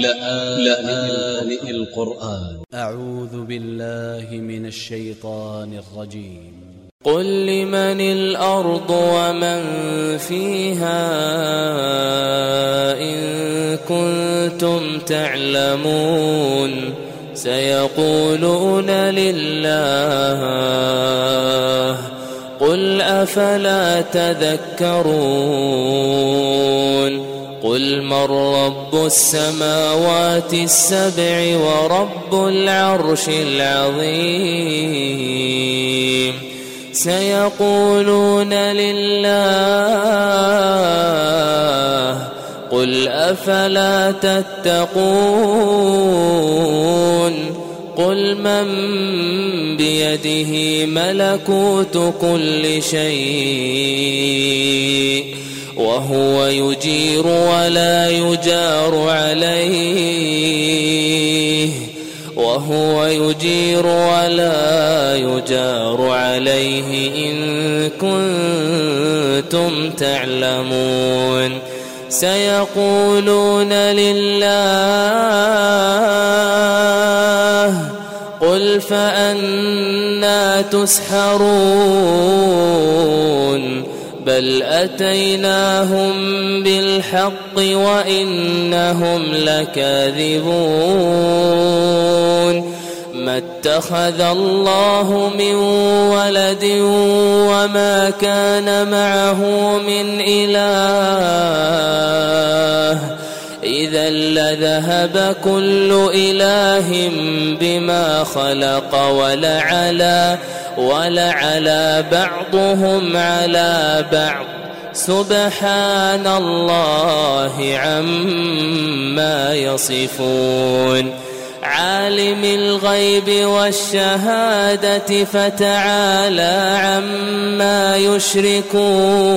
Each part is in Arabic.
لآن القرآن. أ ع و ذ ب ا ل ل ه من ا ل ش ي ط ا ن ا ل ج ي م قل لمن الأرض ومن فيها إن كنتم تعلمون. سيقولون لله قل أفلا تذكرون. قل من رب السماوات السبع ورب العرش العظيم. سيقولون لله قل أفلا تتقون. قل من بيده ملكوت كل شيء. وهو يجير ولا يجار عليه. وهو يجير ولا يجار عليه إن كنتم تعلمون. سيقولون لله قل فأنا تسحرون. بل أتيناهم بالحق وإنهم لكاذبون ما اتخذ الله من ولد وما كان معه من إله لذهب كل إله بما خلق ولعلى ولعلى بعضهم على بعض. سبحان الله عما يصفون. عالم الغيب والشهادة فتعالى عما يشركون.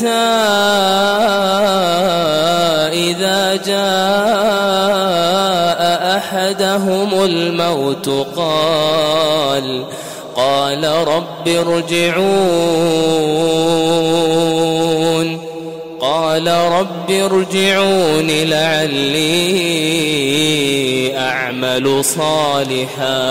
حتى إذا جاء أحدهم الموت قال قال رب ارجعون قال رب ارجعون لعلي أعمل صالحا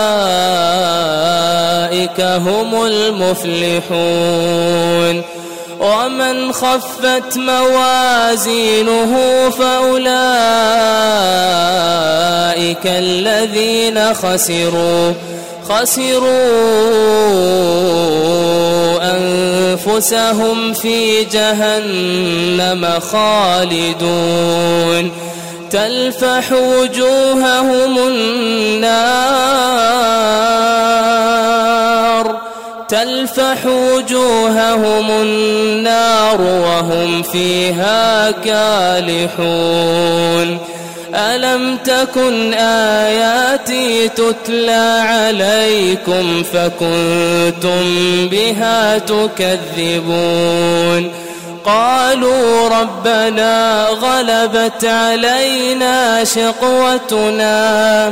هم المفلحون. ومن خفت موازينه فأولئك الذين خسروا خسروا أنفسهم في جهنم خالدون. تلفح وجوههم النار. تلفح وجوههم النار وهم فيها كالحون. ألم تكن آياتي تتلى عليكم فكنتم بها تكذبون؟ قالوا ربنا غلبت علينا شقوتنا.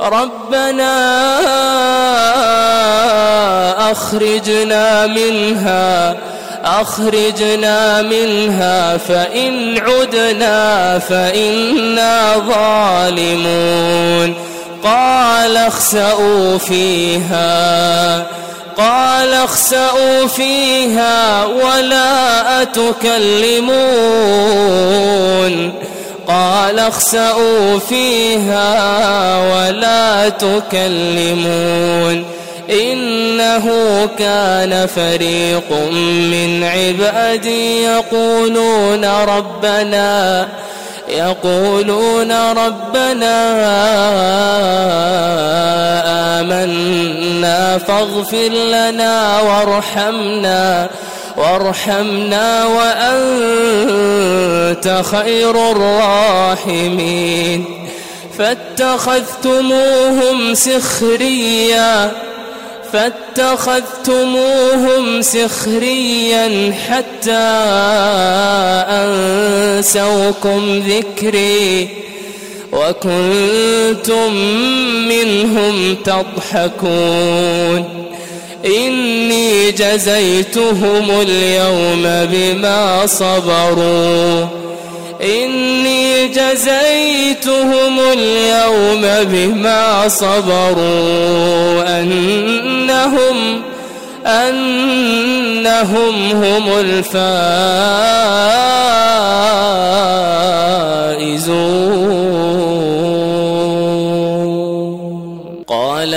ربنا أخرجنا منها أخرجنا منها فإن عدنا فإنا ظالمون. قال اخسأوا فيها قال اخسأوا فيها ولا أتكلمون. قال اخسأوا فيها ولا تكلمون إنه كان فريق من عبادي يقولون ربنا يقولون ربنا آمنا فاغفر لنا وارحمنا وارحمنا وأنت خير الراحمين. فاتخذتموهم سخريا فاتخذتموهم سخريا حتى أنسوكم ذكري وكنتم منهم تضحكون. إني جزيتهم اليوم بما صبروا. إني جزيتهم اليوم بما صبروا. أنهم أنهم هم الفائزون.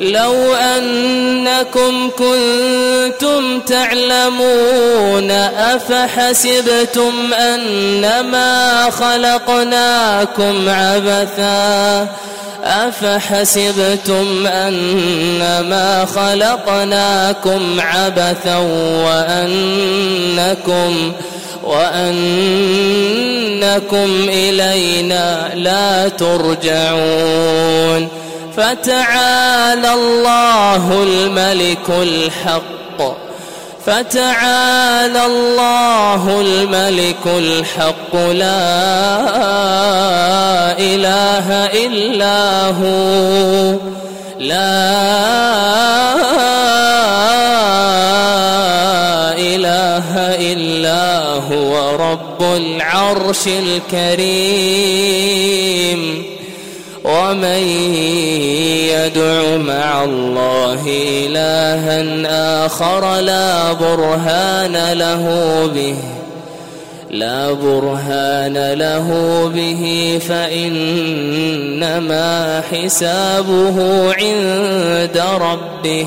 لو أنكم كنتم تعلمون أفحسبتم أنما خلقناكم عبثا؟ أفحسبتم أنما خلقناكم عبثا وأنكم وأنكم إلينا لا ترجعون؟ فتعالى الله الملك الحق. فتعالى الله الملك الحق. لا إله إلا هو. لا إله إلا هو رب العرش الكريم. ومن يدع مع الله إلها آخر لا برهان له به لا برهان له به فإنما حسابه عند ربه.